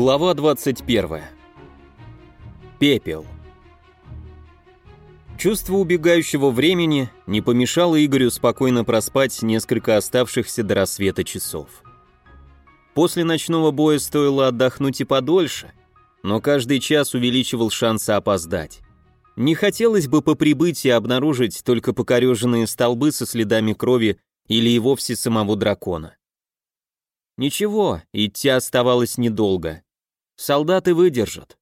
Глава 21. Пепел. Чувство убегающего времени не помешало Игорю спокойно проспать несколько оставшихся до рассвета часов. После ночного боя стоило отдохнуть и подольше, но каждый час увеличивал шансы опоздать. Не хотелось бы по прибытии обнаружить только покореженные столбы со следами крови или и вовсе самого дракона. Ничего, идти оставалось недолго. Солдаты выдержат.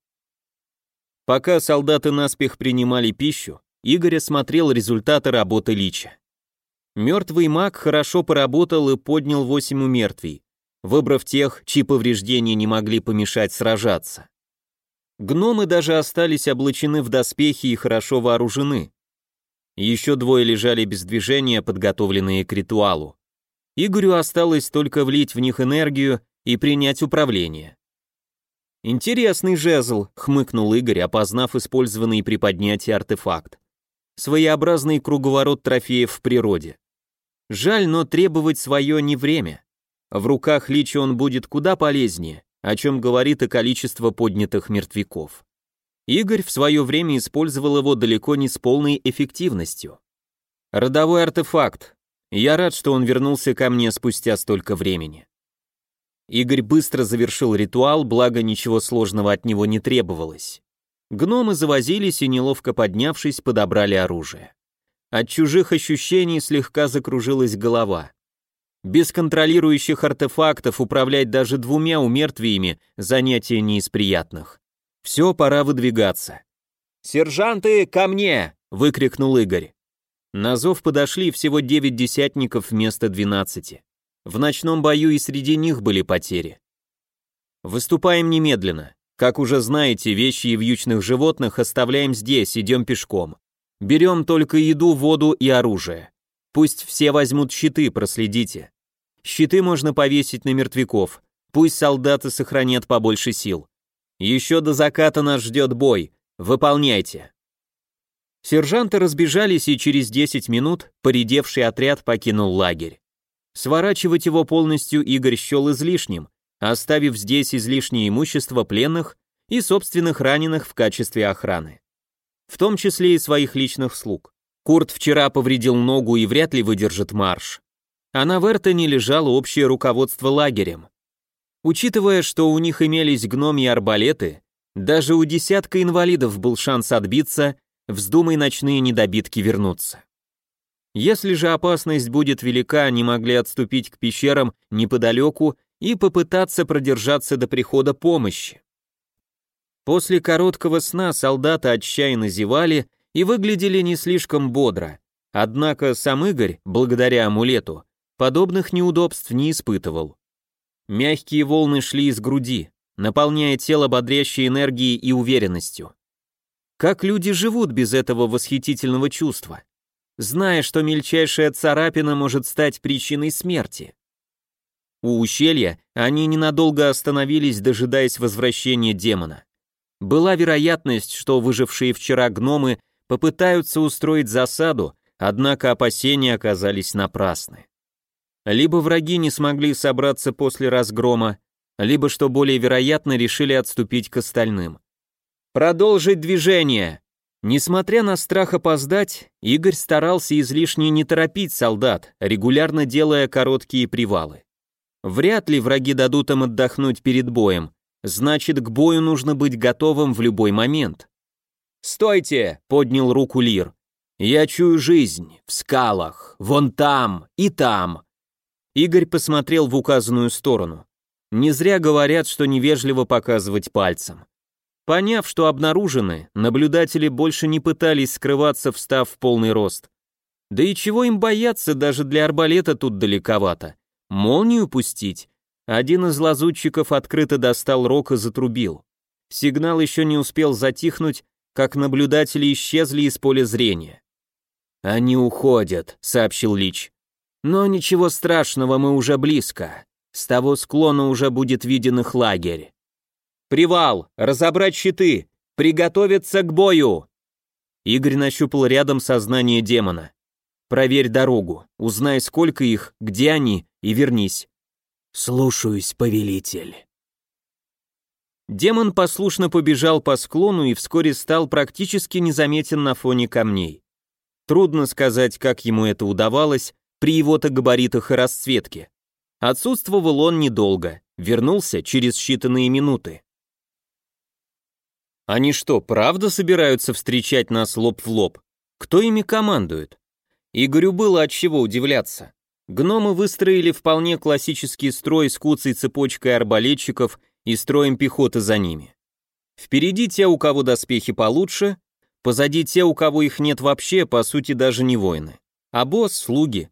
Пока солдаты наспех принимали пищу, Игорь осмотрел результаты работы Лича. Мертвый маг хорошо поработал и поднял восемь умертвий, выбрав тех, чьи повреждения не могли помешать сражаться. Гномы даже остались облачены в доспехи и хорошо вооружены. Еще двое лежали без движения, подготовленные к ритуалу. Игорю осталось только влить в них энергию и принять управление. «Интересный жезл», — хмыкнул Игорь, опознав использованный при поднятии артефакт. Своеобразный круговорот трофеев в природе. Жаль, но требовать свое не время. В руках Лича он будет куда полезнее, о чем говорит и количество поднятых мертвяков. Игорь в свое время использовал его далеко не с полной эффективностью. Родовой артефакт, я рад, что он вернулся ко мне спустя столько времени. Игорь быстро завершил ритуал, благо ничего сложного от него не требовалось. Гномы завозились и, неловко поднявшись, подобрали оружие. От чужих ощущений слегка закружилась голова. Без контролирующих артефактов управлять даже двумя умертвиями – занятие не из приятных. Все, пора выдвигаться. «Сержанты, ко мне!» – выкрикнул Игорь. На зов подошли всего 9 десятников вместо 12. В ночном бою и среди них были потери. Выступаем немедленно. Как уже знаете, вещи и вьючных животных оставляем здесь, идем пешком. Берем только еду, воду и оружие. Пусть все возьмут щиты, проследите. Щиты можно повесить на мертвяков. Пусть солдаты сохранят побольше сил. Еще до заката нас ждет бой. Выполняйте. Сержанты разбежались, и через 10 минут поредевший отряд покинул лагерь. Сворачивать его полностью Игорь счел излишним, оставив здесь излишнее имущество пленных и собственных раненых в качестве охраны. В том числе и своих личных слуг. Курт вчера повредил ногу и вряд ли выдержит марш. А на Вертоне лежало общее руководство лагерем. Учитывая, что у них имелись гномьи арбалеты, даже у десятка инвалидов был шанс отбиться вздумай ночные недобитки вернуться. Если же опасность будет велика, они могли отступить к пещерам неподалеку и попытаться продержаться до прихода помощи. После короткого сна солдаты отчаянно зевали и выглядели не слишком бодро, однако сам Игорь, благодаря амулету, подобных неудобств не испытывал. Мягкие волны шли из груди, наполняя тело бодрящей энергией и уверенностью. Как люди живут без этого восхитительного чувства, зная, что мельчайшая царапина может стать причиной смерти? У ущелья они ненадолго остановились, дожидаясь возвращения демона. Была вероятность, что выжившие вчера гномы попытаются устроить засаду, однако опасения оказались напрасны. Либо враги не смогли собраться после разгрома, либо, что более вероятно, решили отступить к остальным. Продолжить движение. Несмотря на страх опоздать, Игорь старался излишне не торопить солдат, регулярно делая короткие привалы. Вряд ли враги дадут им отдохнуть перед боем, значит, к бою нужно быть готовым в любой момент. «Стойте!» — поднял руку Лир. «Я чую жизнь, в скалах, вон там и там». Игорь посмотрел в указанную сторону. Не зря говорят, что невежливо показывать пальцем. Поняв, что обнаружены, наблюдатели больше не пытались скрываться, встав в полный рост. Да и чего им бояться, даже для арбалета тут далековато. Молнию пустить? Один из лазутчиков открыто достал рог и затрубил. Сигнал еще не успел затихнуть, как наблюдатели исчезли из поля зрения. «Они уходят», — сообщил Лич. «Но ничего страшного, мы уже близко. С того склона уже будет виден их лагерь». Привал! Разобрать щиты! Приготовиться к бою!» Игорь нащупал рядом сознание демона. «Проверь дорогу, узнай, сколько их, где они, и вернись». «Слушаюсь, повелитель». Демон послушно побежал по склону и вскоре стал практически незаметен на фоне камней. Трудно сказать, как ему это удавалось при его-то габаритах и расцветке. Отсутствовал он недолго, вернулся через считанные минуты. Они что, правда собираются встречать нас лоб в лоб? Кто ими командует? Игорю было от чего удивляться. Гномы выстроили вполне классический строй с куцей цепочкой арбалетчиков и строем пехоты за ними. Впереди те, у кого доспехи получше, позади те, у кого их нет вообще, по сути даже не воины. А босс — слуги.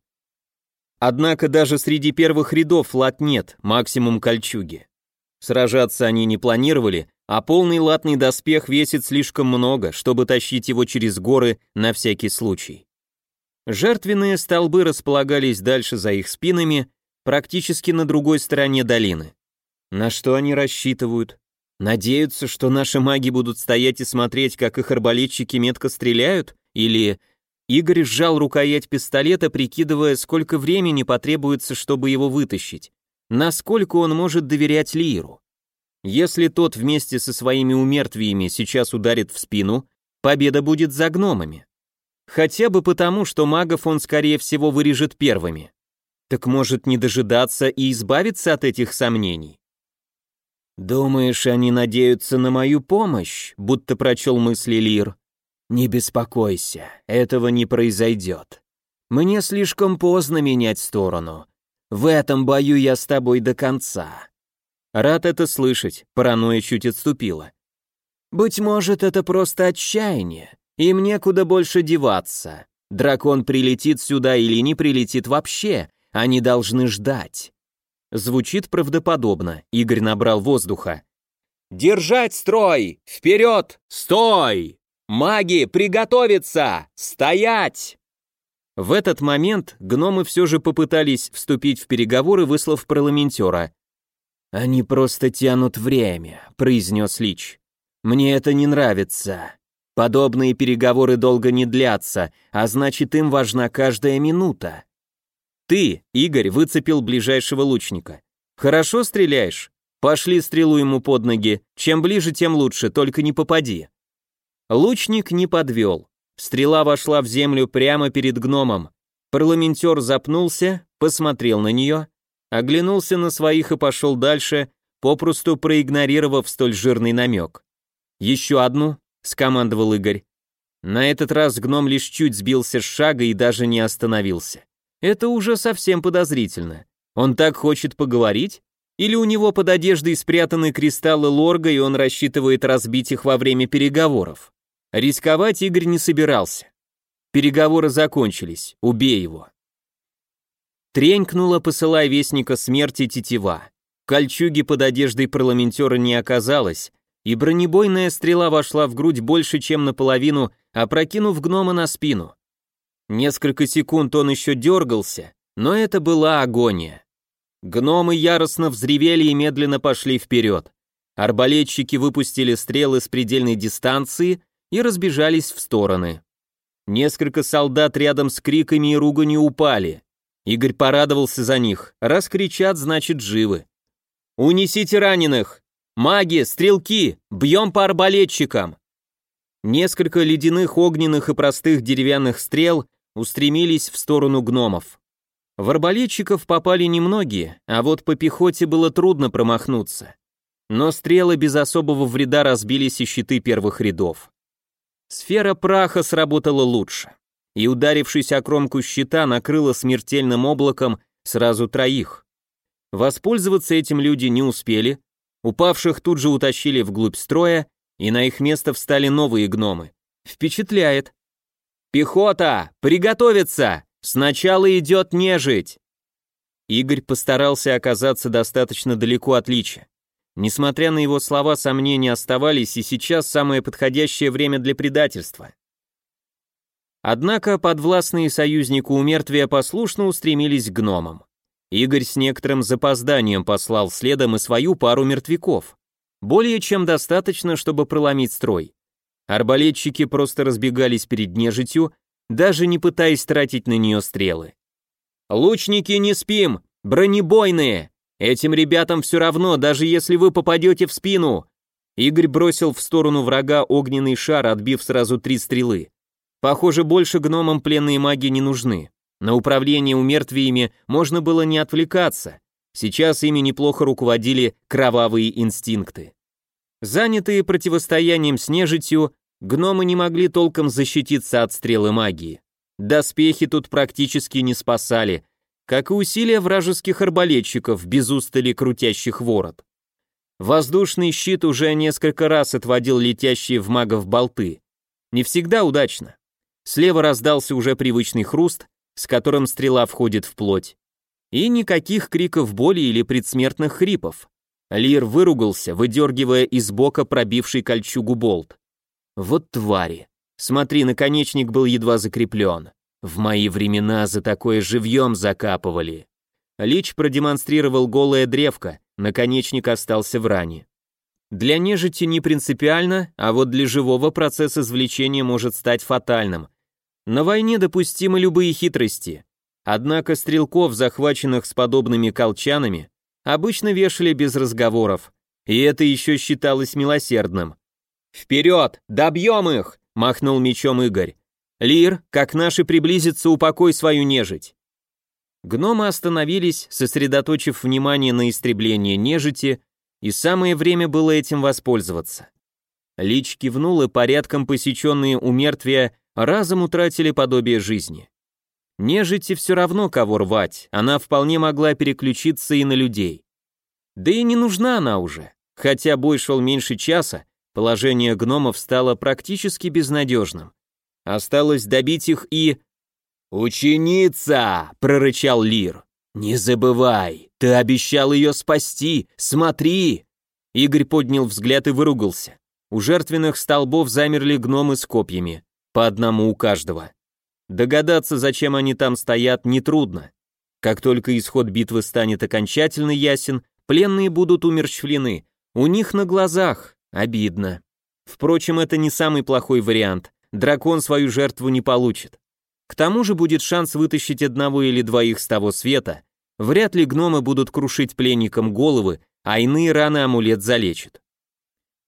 Однако даже среди первых рядов лат нет, максимум кольчуги. Сражаться они не планировали, а полный латный доспех весит слишком много, чтобы тащить его через горы на всякий случай. Жертвенные столбы располагались дальше за их спинами, практически на другой стороне долины. На что они рассчитывают? Надеются, что наши маги будут стоять и смотреть, как их арбалетчики метко стреляют? Или... Игорь сжал рукоять пистолета, прикидывая, сколько времени потребуется, чтобы его вытащить. Насколько он может доверять Лиру? Если тот вместе со своими умертвиями сейчас ударит в спину, победа будет за гномами. Хотя бы потому, что магов он, скорее всего, вырежет первыми. Так может не дожидаться и избавиться от этих сомнений? «Думаешь, они надеются на мою помощь?» будто прочел мысли Лир. «Не беспокойся, этого не произойдет. Мне слишком поздно менять сторону. В этом бою я с тобой до конца». Рад это слышать, паранойя чуть отступила. «Быть может, это просто отчаяние. Им некуда больше деваться. Дракон прилетит сюда или не прилетит вообще, они должны ждать. Звучит правдоподобно, Игорь набрал воздуха. «Держать строй! Вперед! Стой! Маги, приготовиться! Стоять!» В этот момент гномы все же попытались вступить в переговоры, выслав парламентера. «Они просто тянут время», — произнес Лич. «Мне это не нравится. Подобные переговоры долго не длятся, а значит им важна каждая минута. Ты, Игорь, выцепил ближайшего лучника. Хорошо стреляешь? Пошли стрелу ему под ноги. Чем ближе, тем лучше, только не попади. Лучник не подвел. Стрела вошла в землю прямо перед гномом. Парламентер запнулся, посмотрел на нее, оглянулся на своих и пошел дальше, попросту проигнорировав столь жирный намек. Еще одну, скомандовал Игорь. На этот раз гном лишь чуть сбился с шага и даже не остановился. Это уже совсем подозрительно. Он так хочет поговорить? Или у него под одеждой спрятаны кристаллы лорга, и он рассчитывает разбить их во время переговоров? Рисковать Игорь не собирался. Переговоры закончились, убей его. Тренькнула, посылая вестника смерти тетива. Кольчуги под одеждой парламентера не оказалось, и бронебойная стрела вошла в грудь больше, чем наполовину, опрокинув гнома на спину. Несколько секунд он еще дергался, но это была агония. Гномы яростно взревели и медленно пошли вперед. Арбалетчики выпустили стрелы с предельной дистанции и разбежались в стороны. Несколько солдат рядом с криками и руганью упали. Игорь порадовался за них. Раз кричат, значит живы. «Унесите раненых! Маги, стрелки, бьем по арбалетчикам!» Несколько ледяных, огненных и простых деревянных стрел устремились в сторону гномов. В арбалетчиков попали немногие, а вот по пехоте было трудно промахнуться. Но стрелы без особого вреда разбились и щиты первых рядов. Сфера праха сработала лучше, и, ударившись о кромку щита, накрыла смертельным облаком сразу троих. Воспользоваться этим люди не успели, Упавших тут же утащили вглубь строя, и на их место встали новые гномы. Впечатляет. «Пехота! Приготовиться! Сначала идет нежить!» Игорь постарался оказаться достаточно далеко от Лича. Несмотря на его слова, сомнения оставались, и сейчас самое подходящее время для предательства. Однако подвластные союзнику умертвия послушно устремились к гномам. Игорь с некоторым запозданием послал следом и свою пару мертвяков. Более чем достаточно, чтобы проломить строй. Арбалетчики просто разбегались перед нежитью, даже не пытаясь тратить на нее стрелы. «Лучники, не спим! Бронебойные! Этим ребятам все равно, даже если вы попадете в спину! Игорь бросил в сторону врага огненный шар, отбив сразу три стрелы. Похоже, больше гномам пленные маги не нужны. На управление умертвиями можно было не отвлекаться. Сейчас ими неплохо руководили кровавые инстинкты. Занятые противостоянием с нежитью, гномы не могли толком защититься от стрелы магии. Доспехи тут практически не спасали, как и усилия вражеских арбалетчиков, без устали крутящих ворот. Воздушный щит уже несколько раз отводил летящие в магов болты. Не всегда удачно. Слева раздался уже привычный хруст, с которым стрела входит в плоть. И никаких криков боли или предсмертных хрипов. Лир выругался, выдергивая из бока пробивший кольчугу болт. Вот твари. Смотри, наконечник был едва закреплен. В мои времена за такое живьем закапывали. Лич продемонстрировал голое древко, наконечник остался в ране. Для нежити не принципиально, а вот для живого процесс извлечения может стать фатальным. На войне допустимы любые хитрости. Однако стрелков, захваченных с подобными колчанами, обычно вешали без разговоров, и это еще считалось милосердным. «Вперед! Добьем их!» — махнул мечом Игорь. «Лир, как наши приблизятся, упокой свою нежить!» Гномы остановились, сосредоточив внимание на истреблении нежити, и самое время было этим воспользоваться. Лич кивнул, и порядком посеченные у мертвия разом утратили подобие жизни. Нежити все равно кого рвать, она вполне могла переключиться и на людей. Да и не нужна она уже. Хотя бой шел меньше часа, положение гномов стало практически безнадежным. Осталось добить их и «Ученица!» — прорычал Лир. «Не забывай, ты обещал ее спасти, смотри!» Игорь поднял взгляд и выругался. У жертвенных столбов замерли гномы с копьями, по одному у каждого. Догадаться, зачем они там стоят, нетрудно. Как только исход битвы станет окончательно ясен, пленные будут умерщвлены. У них на глазах. Обидно. Впрочем, это не самый плохой вариант. Дракон свою жертву не получит. К тому же будет шанс вытащить одного или двоих с того света. Вряд ли гномы будут крушить пленникам головы, а иные раны амулет залечит.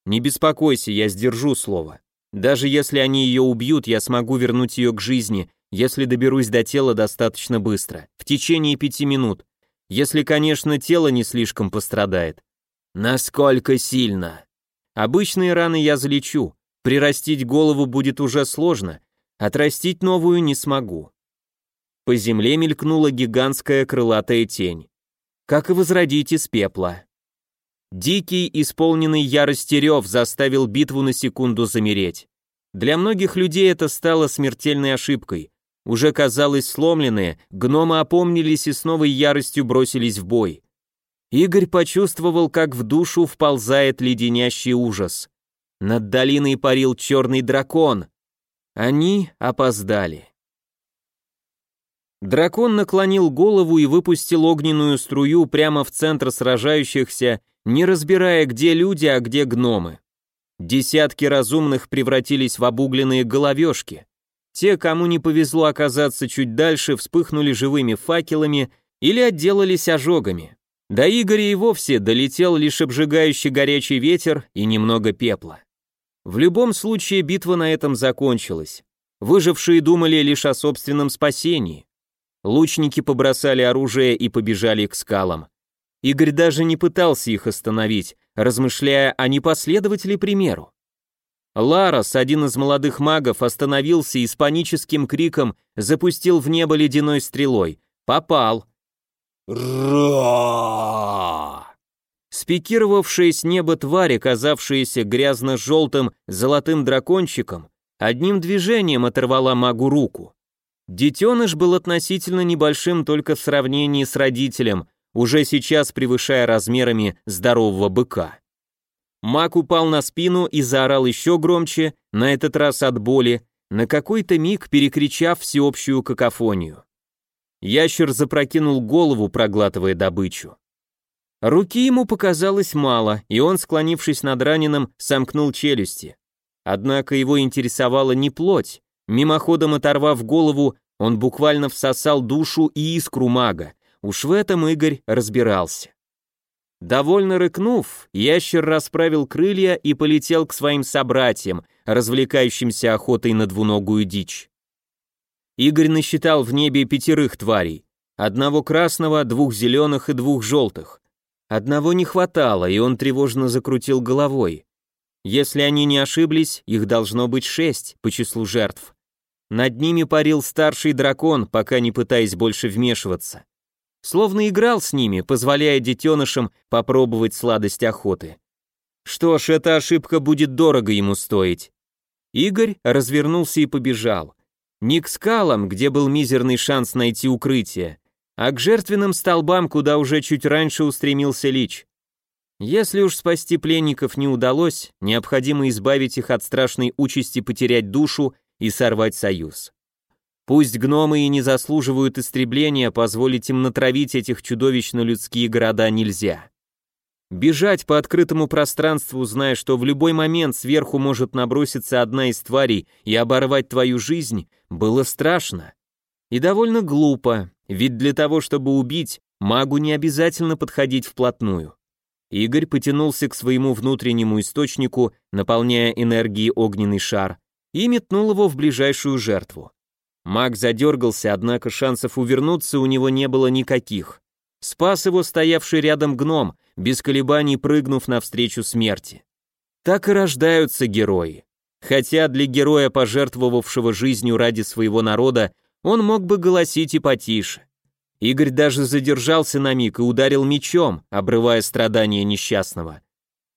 Не беспокойся, я сдержу слово. Даже если они ее убьют, я смогу вернуть ее к жизни, если доберусь до тела достаточно быстро, в течение пяти минут. Если, конечно, тело не слишком пострадает. Насколько сильно? Обычные раны я залечу. Прирастить голову будет уже сложно, Отрастить новую не смогу. По земле мелькнула гигантская крылатая тень. Как и возродить из пепла. Дикий, исполненный ярости рев заставил битву на секунду замереть. Для многих людей это стало смертельной ошибкой. Уже казалось сломленные, гномы опомнились и с новой яростью бросились в бой. Игорь почувствовал, как в душу вползает леденящий ужас. Над долиной парил черный дракон, они опоздали. Дракон наклонил голову и выпустил огненную струю прямо в центр сражающихся, не разбирая, где люди, а где гномы. Десятки разумных превратились в обугленные головешки. Те, кому не повезло оказаться чуть дальше, вспыхнули живыми факелами или отделались ожогами. До Игоря и вовсе долетел лишь обжигающий горячий ветер и немного пепла. В любом случае битва на этом закончилась. Выжившие думали лишь о собственном спасении. Лучники побросали оружие и побежали к скалам. Игорь даже не пытался их остановить, размышляя, а не последовать ли примеру. Ларос, один из молодых магов, остановился и с паническим криком запустил в небо ледяной стрелой. Попал. Ра! Спикировавшая с неба тварь, оказавшаяся грязно-желтым золотым дракончиком, одним движением оторвала магу руку. Детеныш был относительно небольшим только в сравнении с родителем, уже сейчас превышая размерами здорового быка. Маг упал на спину и заорал еще громче, на этот раз от боли, на какой-то миг перекричав всеобщую какофонию. Ящер запрокинул голову, проглатывая добычу. Руки ему показалось мало, и он, склонившись над раненым, сомкнул челюсти. Однако его интересовала не плоть. Мимоходом оторвав голову, он буквально всосал душу и искру мага. Уж в этом Игорь разбирался. Довольно рыкнув, ящер расправил крылья и полетел к своим собратьям, развлекающимся охотой на двуногую дичь. Игорь насчитал в небе пятерых тварей. Одного красного, двух зеленых и двух желтых. Одного не хватало, и он тревожно закрутил головой. Если они не ошиблись, их должно быть шесть по числу жертв. Над ними парил старший дракон, пока не пытаясь больше вмешиваться. Словно играл с ними, позволяя детенышам попробовать сладость охоты. Что ж, эта ошибка будет дорого ему стоить. Игорь развернулся и побежал. Не к скалам, где был мизерный шанс найти укрытие, а к жертвенным столбам, куда уже чуть раньше устремился Лич. Если уж спасти пленников не удалось, необходимо избавить их от страшной участи потерять душу и сорвать союз. Пусть гномы и не заслуживают истребления, позволить им натравить этих чудовищно-людские города нельзя. Бежать по открытому пространству, зная, что в любой момент сверху может наброситься одна из тварей и оборвать твою жизнь, было страшно. И довольно глупо, ведь для того, чтобы убить, магу не обязательно подходить вплотную. Игорь потянулся к своему внутреннему источнику, наполняя энергией огненный шар, и метнул его в ближайшую жертву. Маг задергался, однако шансов увернуться у него не было никаких. Спас его стоявший рядом гном, без колебаний прыгнув навстречу смерти. Так и рождаются герои. Хотя для героя, пожертвовавшего жизнью ради своего народа, он мог бы голосить и потише. Игорь даже задержался на миг и ударил мечом, обрывая страдания несчастного.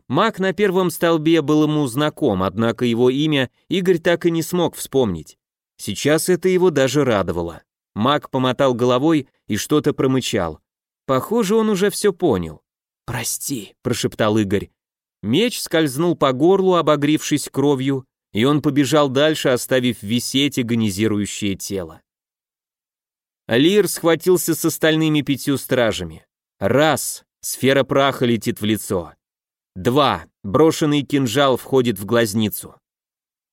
Маг на первом столбе был ему знаком, однако его имя Игорь так и не смог вспомнить. Сейчас это его даже радовало. Маг помотал головой и что-то промычал. Похоже, он уже все понял. «Прости», — прошептал Игорь. Меч скользнул по горлу, обогревшись кровью, и он побежал дальше, оставив висеть агонизирующее тело. Лир схватился с остальными пятью стражами. Раз, сфера праха летит в лицо. Два, брошенный кинжал входит в глазницу.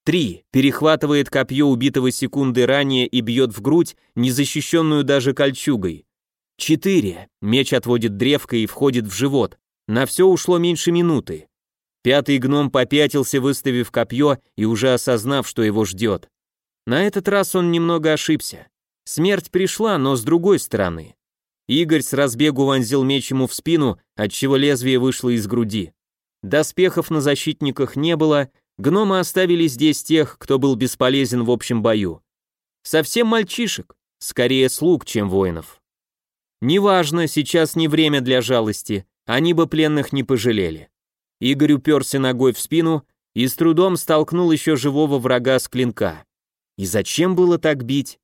Три, перехватывает копье убитого секунды ранее и бьет в грудь, незащищенную даже кольчугой. Четыре. Меч отводит древко и входит в живот. На все ушло меньше минуты. Пятый гном попятился, выставив копье и уже осознав, что его ждет. На этот раз он немного ошибся. Смерть пришла, но с другой стороны. Игорь с разбегу вонзил меч ему в спину, отчего лезвие вышло из груди. Доспехов на защитниках не было, гномы оставили здесь тех, кто был бесполезен в общем бою. Совсем мальчишек, скорее слуг, чем воинов. Неважно, сейчас не время для жалости, они бы пленных не пожалели. Игорь уперся ногой в спину и с трудом столкнул еще живого врага с клинка. И зачем было так бить?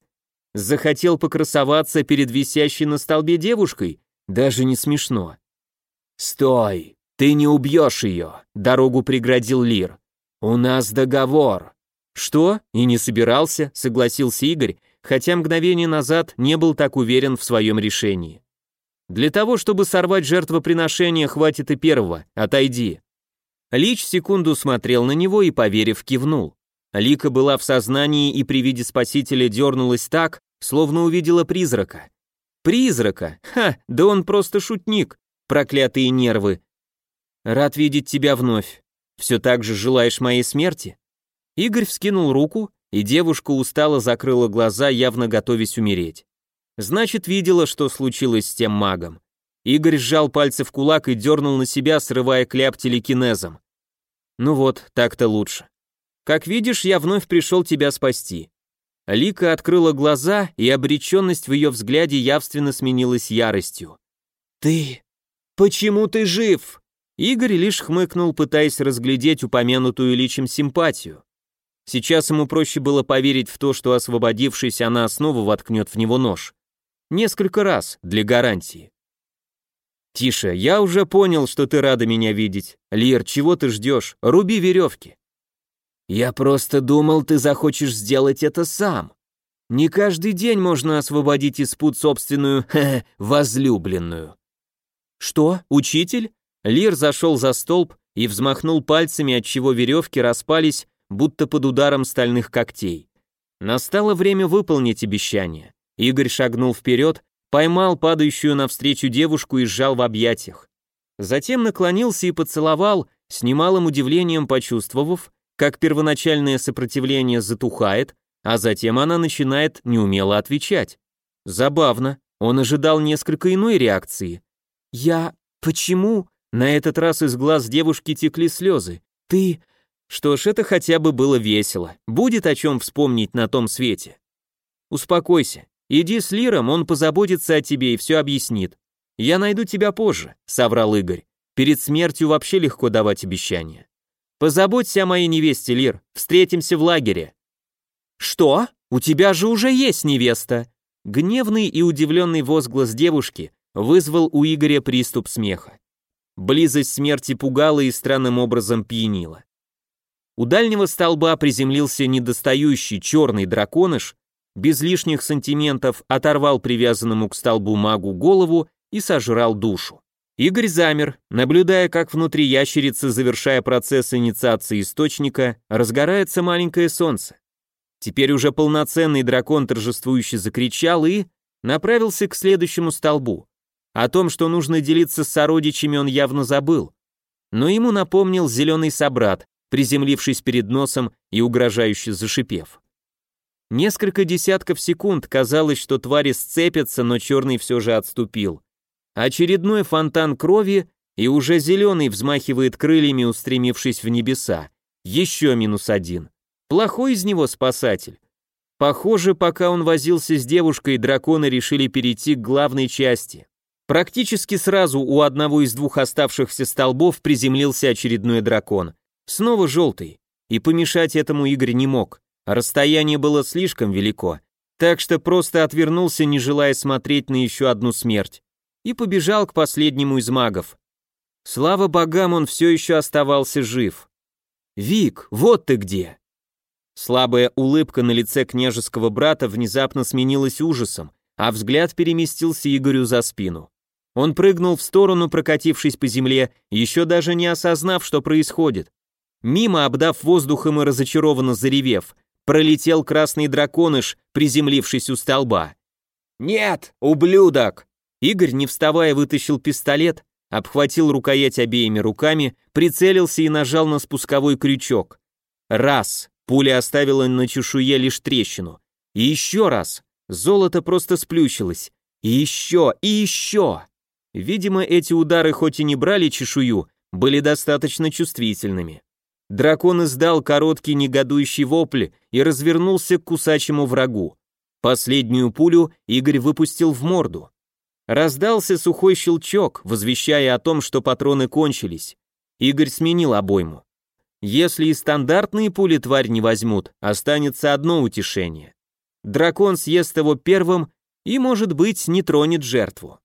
Захотел покрасоваться перед висящей на столбе девушкой? Даже не смешно. «Стой! Ты не убьешь ее!» — дорогу преградил Лир. «У нас договор!» «Что? И не собирался?» — согласился Игорь, хотя мгновение назад не был так уверен в своем решении. Для того, чтобы сорвать жертвоприношение, хватит и первого, отойди. Лич секунду смотрел на него и, поверив, кивнул. Лика была в сознании и при виде спасителя дернулась так, словно увидела призрака. Призрака? Ха, да он просто шутник. Проклятые нервы. Рад видеть тебя вновь. Все так же желаешь моей смерти? Игорь вскинул руку, и девушка устало закрыла глаза, явно готовясь умереть. Значит, видела, что случилось с тем магом. Игорь сжал пальцы в кулак и дернул на себя, срывая кляп телекинезом. Ну вот, так-то лучше. Как видишь, я вновь пришел тебя спасти. Лика открыла глаза, и обреченность в ее взгляде явственно сменилась яростью. «Ты... почему ты жив?» Игорь лишь хмыкнул, пытаясь разглядеть упомянутую личем симпатию. Сейчас ему проще было поверить в то, что освободившись, она снова воткнет в него нож. Несколько раз, для гарантии. «Тише, я уже понял, что ты рада меня видеть. Лир, чего ты ждешь? Руби веревки». «Я просто думал, ты захочешь сделать это сам. Не каждый день можно освободить из пут собственную, хе, возлюбленную». «Что, учитель?» Лир зашел за столб и взмахнул пальцами, отчего веревки распались, будто под ударом стальных когтей. Настало время выполнить обещание. Игорь шагнул вперед, поймал падающую навстречу девушку и сжал в объятиях. Затем наклонился и поцеловал, с немалым удивлением почувствовав, как первоначальное сопротивление затухает, а затем она начинает неумело отвечать. Забавно, он ожидал несколько иной реакции. «Я... почему?» На этот раз из глаз девушки текли слезы. «Ты...» Что ж, это хотя бы было весело. Будет о чем вспомнить на том свете. Успокойся. Иди с Лиром, он позаботится о тебе и все объяснит. Я найду тебя позже, соврал Игорь. Перед смертью вообще легко давать обещания. Позаботься о моей невесте, Лир. Встретимся в лагере. Что? У тебя же уже есть невеста. Гневный и удивленный возглас девушки вызвал у Игоря приступ смеха. Близость смерти пугала и странным образом пьянила. У дальнего столба приземлился недостающий черный драконыш, без лишних сантиментов оторвал привязанному к столбу магу голову и сожрал душу. Игорь замер, наблюдая, как внутри ящерицы, завершая процесс инициации источника, разгорается маленькое солнце. Теперь уже полноценный дракон торжествующе закричал и направился к следующему столбу. О том, что нужно делиться с сородичами, он явно забыл. Но ему напомнил зеленый собрат, приземлившись перед носом и угрожающе зашипев. Несколько десятков секунд казалось, что твари сцепятся, но черный все же отступил. Очередной фонтан крови, и уже зеленый взмахивает крыльями, устремившись в небеса. Еще минус один. Плохой из него спасатель. Похоже, пока он возился с девушкой, драконы решили перейти к главной части. Практически сразу у одного из двух оставшихся столбов приземлился очередной дракон. Снова желтый. И помешать этому Игорь не мог. Расстояние было слишком велико. Так что просто отвернулся, не желая смотреть на еще одну смерть. И побежал к последнему из магов. Слава богам, он все еще оставался жив. «Вик, вот ты где!» Слабая улыбка на лице княжеского брата внезапно сменилась ужасом, а взгляд переместился Игорю за спину. Он прыгнул в сторону, прокатившись по земле, еще даже не осознав, что происходит. Мимо, обдав воздухом и разочарованно заревев, пролетел красный драконыш, приземлившись у столба. «Нет, ублюдок!» Игорь, не вставая, вытащил пистолет, обхватил рукоять обеими руками, прицелился и нажал на спусковой крючок. Раз. Пуля оставила на чешуе лишь трещину. И еще раз. Золото просто сплющилось. И еще, и еще. Видимо, эти удары хоть и не брали чешую, были достаточно чувствительными. Дракон издал короткий негодующий вопль и развернулся к кусачему врагу. Последнюю пулю Игорь выпустил в морду. Раздался сухой щелчок, возвещая о том, что патроны кончились. Игорь сменил обойму. Если и стандартные пули тварь не возьмут, останется одно утешение. Дракон съест его первым и, может быть, не тронет жертву.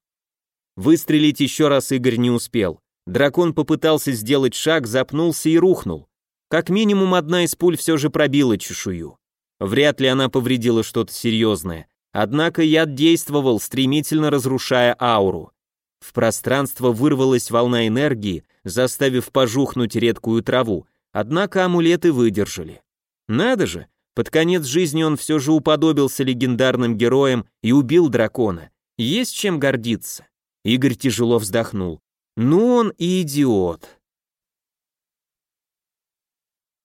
Выстрелить еще раз Игорь не успел. Дракон попытался сделать шаг, запнулся и рухнул. Как минимум одна из пуль все же пробила чешую. Вряд ли она повредила что-то серьезное. Однако яд действовал, стремительно разрушая ауру. В пространство вырвалась волна энергии, заставив пожухнуть редкую траву, однако амулеты выдержали. Надо же, под конец жизни он все же уподобился легендарным героям и убил дракона. Есть чем гордиться. Игорь тяжело вздохнул. Ну он и идиот.